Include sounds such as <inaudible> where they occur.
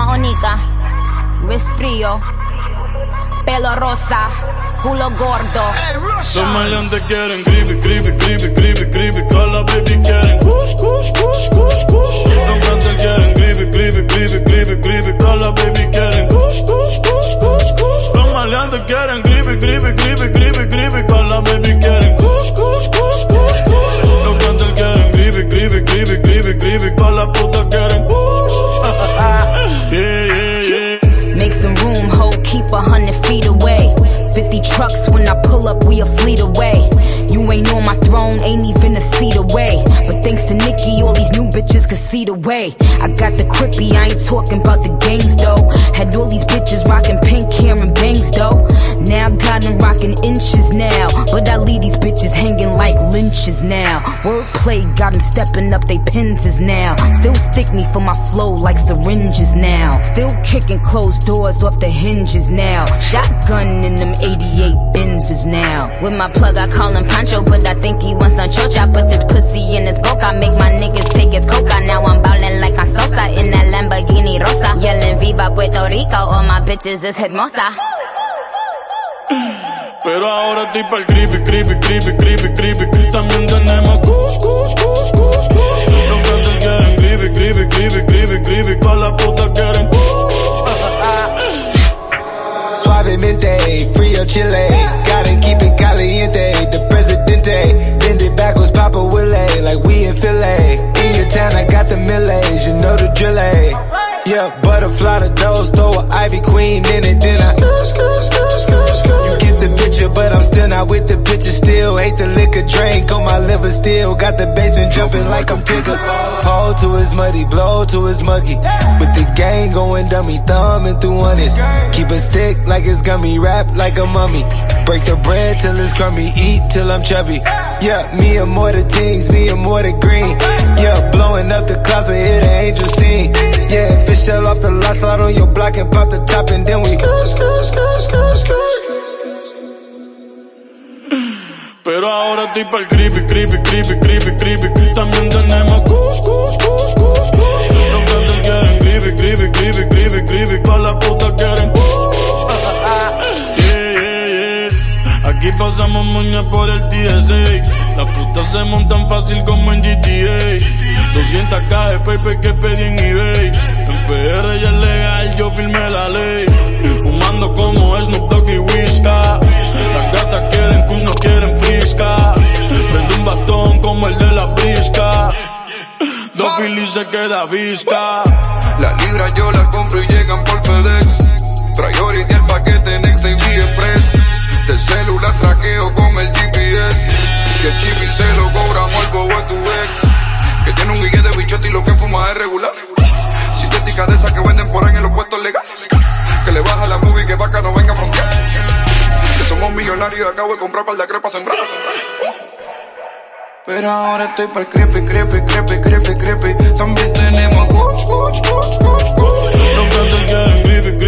llama Onika. Wrist frío. Pelo rosa. Culo gordo. Los maleantes quieren creepy, creepy, creepy, creepy, creepy. Con la baby quieren kush, kush, kush, kush, kush. Los cantantes quieren creepy, creepy, creepy, creepy, creepy. Con la baby quieren kush, kush, kush, kush, kush. Los maleantes quieren creepy, creepy, creepy, trucks when I pull up, we a fleet away. You ain't on my throne, ain't even a seat away. But thanks to Nicki, all these new bitches can see the way. I got the crippy, I ain't talking about the gangs though. Had all these bitches rocking pink hair and bangs though. Now I got them rocking inches now. Lynches now. Wordplay got them stepping up they penses now. Still stick me for my flow like syringes now. Still kicking closed doors off the hinges now. Shotgun in them 88 Benzes now. With my plug, I call him Pancho, but I think he wants some chocha. Put this pussy in his boca, make my niggas take his coca. Now I'm ballin' like I'm Sosa in that Lamborghini Rosa. Yelling Viva Puerto Rico, all my bitches is hermosa. <laughs> Pero ahora estoy pa'l creepy, creepy, creepy, creepy, creepy. También tenemos kush, kush, kush, kush, kush. Los quieren creepy, creepy, creepy, creepy, creepy. Quieren Suavemente, frio chile. Gotta keep it caliente. The presidente. Bend it backwards, Papa Willie. Like we in Philly. In your town, I got the millets. You know the drill. eh? Yeah, butterfly the dose. Throw a Ivy Queen in it. Then not with the picture. Still hate the liquor drink on my liver. Still got the basement jumping like I'm Tigger. Hold to his muddy, blow to his muggy. With the gang going dummy, thumbing through honest. Keep a stick like it's gummy, rap like a mummy. Break the bread till it's crummy, eat till I'm chubby. Yeah, me and more the teens, me and more the green. Yeah, blowing up the clouds, we hit an angel scene. Yeah, fish off the lot, slide on your block and pop the top, and then we. Pero ahora estoy pa'l creepy, creepy, creepy, creepy, creepy. También tenemos kush, kush, kush, kush, kush. Los cantantes quieren creepy, creepy, creepy, creepy, creepy. Con la puta quieren kush. Yeah, yeah, yeah. Aquí pasamos moña por el TSA. Las putas se montan fácil como en GTA. 200k de paper que pedí en eBay. En PR ya es legal, yo firmé la ley. Se queda visca. Las libras yo las compro y llegan por FedEx. Priority el paquete Next Day Express. De celular traqueo con el GPS. Que el chip se lo cobramos al bobo a tu ex. Que tiene un guille de bichote y lo que fuma es regular. Sintética de esas que venden por ahí en los puestos legales. Que le baja la movie que vaca no venga a frontear. Que somos millonarios y acabo de comprar par de crepa sembrar. Pero ahora estoy para el creepy, creepy, creepy, creepy, creepy. También tenemos kush, kush, kush, kush, kush. Los cantantes quieren